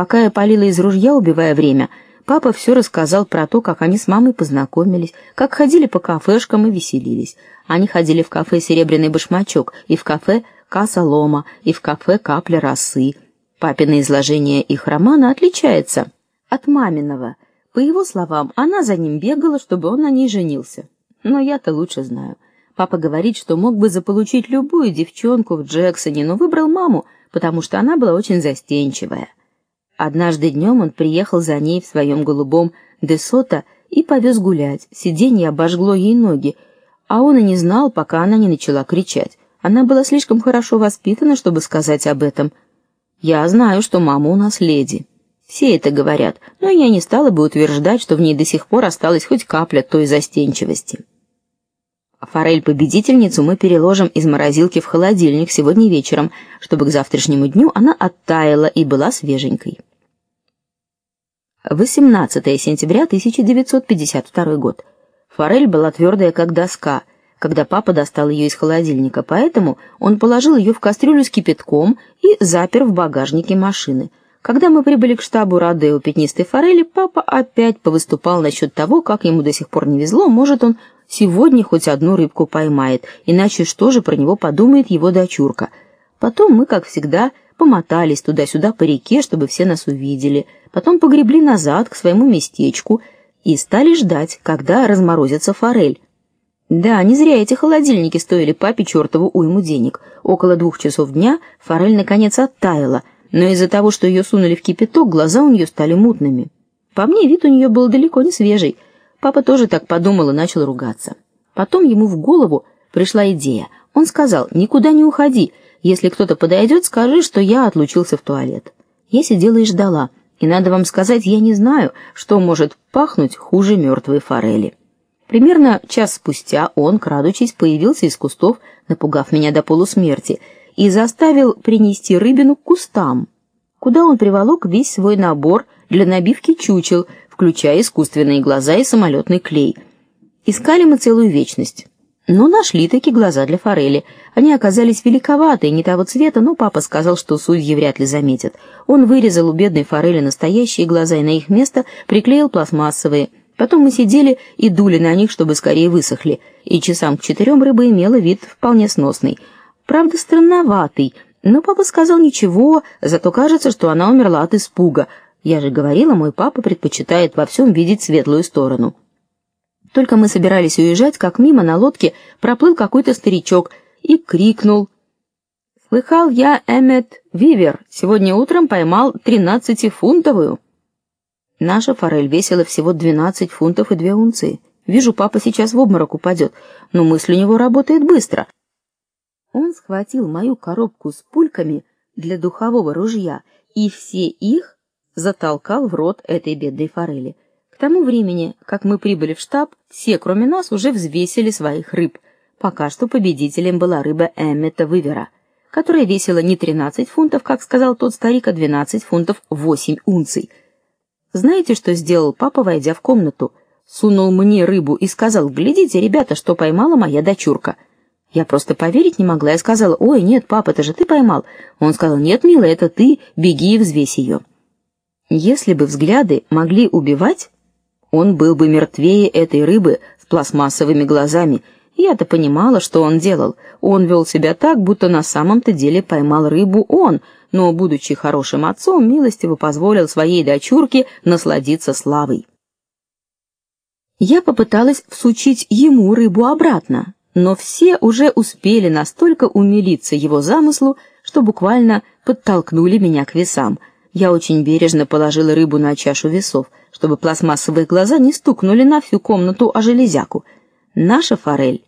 Пока я палила из ружья, убивая время, папа все рассказал про то, как они с мамой познакомились, как ходили по кафешкам и веселились. Они ходили в кафе Серебряный башмачок и в кафе Каса Лома и в кафе Капля росы. Папино изложение их романа отличается от маминого. По его словам, она за ним бегала, чтобы он на ней женился. Но я-то лучше знаю. Папа говорит, что мог бы заполучить любую девчонку в Джексоне, но выбрал маму, потому что она была очень застенчивая. Однажды днем он приехал за ней в своем голубом Десота и повез гулять. Сиденье обожгло ей ноги, а он и не знал, пока она не начала кричать. Она была слишком хорошо воспитана, чтобы сказать об этом. Я знаю, что мама у нас леди. Все это говорят, но я не стала бы утверждать, что в ней до сих пор осталась хоть капля той застенчивости. Форель-победительницу мы переложим из морозилки в холодильник сегодня вечером, чтобы к завтрашнему дню она оттаяла и была свеженькой. 18 сентября 1952 год. Форель была твердая, как доска, когда папа достал ее из холодильника, поэтому он положил ее в кастрюлю с кипятком и запер в багажнике машины. Когда мы прибыли к штабу Родео пятнистой форели, папа опять повыступал насчет того, как ему до сих пор не везло, может он Сегодня хоть одну рыбку поймает, иначе что же про него подумает его дочурка? Потом мы, как всегда, помотались туда-сюда по реке, чтобы все нас увидели. Потом погребли назад к своему местечку и стали ждать, когда разморозится форель. Да, не зря эти холодильники стоили папе чертову уйму денег. Около двух часов дня форель наконец оттаяла, но из-за того, что ее сунули в кипяток, глаза у нее стали мутными. По мне, вид у нее был далеко не свежий. Папа тоже так подумал и начал ругаться. Потом ему в голову пришла идея. Он сказал: "Никуда не уходи. Если кто-то подойдет, скажи, что я отлучился в туалет". Я сидела и ждала. И надо вам сказать, я не знаю, что может пахнуть хуже мертвой форели. Примерно час спустя он, крадучись, появился из кустов, напугав меня до полусмерти, и заставил принести рыбину к кустам, куда он приволок весь свой набор для набивки чучел, включая искусственные глаза и самолетный клей. Искали мы целую вечность. Но нашли такие глаза для форели. Они оказались великоватые, не того цвета, но папа сказал, что судьи вряд ли заметят. Он вырезал у бедной форели настоящие глаза и на их место приклеил пластмассовые. Потом мы сидели и дули на них, чтобы скорее высохли, и часам к четырем рыба имела вид вполне сносный. Правда, странноватый, но папа сказал ничего, зато кажется, что она умерла от испуга. Я же говорила, мой папа предпочитает во всем видеть светлую сторону. Только мы собирались уезжать, как мимо на лодке проплыл какой-то старичок и крикнул: "Слыхал я, Эммет Вивер, сегодня утром поймал тринадцатифунтовую". Наша форель весила всего 12 фунтов и две унции. Вижу, папа сейчас в обморок упадет, но мысль у него работает быстро. Он схватил мою коробку с пульками для духового ружья и все их затолкал в рот этой бедной форели. Тому времени, как мы прибыли в штаб, все, кроме нас, уже взвесили своих рыб. Пока что победителем была рыба Эммета Вывера, которая весила не 13 фунтов, как сказал тот старик, а 12 фунтов 8 унций. Знаете, что сделал папа, войдя в комнату? Сунул мне рыбу и сказал: "Глядите, ребята, что поймала моя дочурка". Я просто поверить не могла. Я сказала: "Ой, нет, папа, это же ты поймал". Он сказал: "Нет, милая, это ты. Беги и взвесь ее». Если бы взгляды могли убивать, он был бы мертвее этой рыбы с пластмассовыми глазами. Я-то понимала, что он делал. Он вел себя так, будто на самом-то деле поймал рыбу он, но будучи хорошим отцом, милостиво позволил своей дочурке насладиться славой. Я попыталась всучить ему рыбу обратно, но все уже успели настолько умилиться его замыслу, что буквально подтолкнули меня к весам. Я очень бережно положила рыбу на чашу весов, чтобы пластмассовые глаза не стукнули на всю комнату о железяку. Наша форель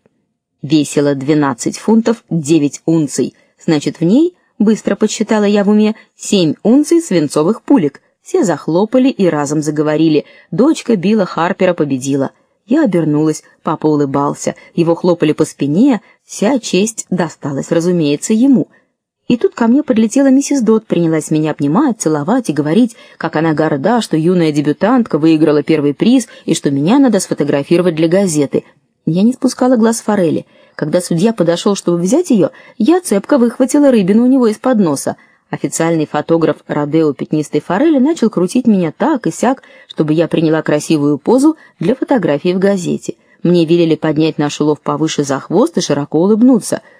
весила 12 фунтов 9 унций. Значит, в ней, быстро подсчитала я в уме, 7 унций свинцовых пулек. Все захлопали и разом заговорили. Дочка Билла Харпера победила. Я обернулась, папа улыбался, его хлопали по спине, вся честь досталась, разумеется, ему. И тут ко мне подлетела миссис Дот, принялась меня обнимать, целовать и говорить, как она горда, что юная дебютантка выиграла первый приз и что меня надо сфотографировать для газеты. Я не спускала глаз форели. Когда судья подошел, чтобы взять ее, я цепко выхватила рыбину у него из-под носа. Официальный фотограф Родео Пятнистой Форели начал крутить меня так и сяк, чтобы я приняла красивую позу для фотографии в газете. Мне велели поднять наш улов повыше за хвост и широко улыбнуться —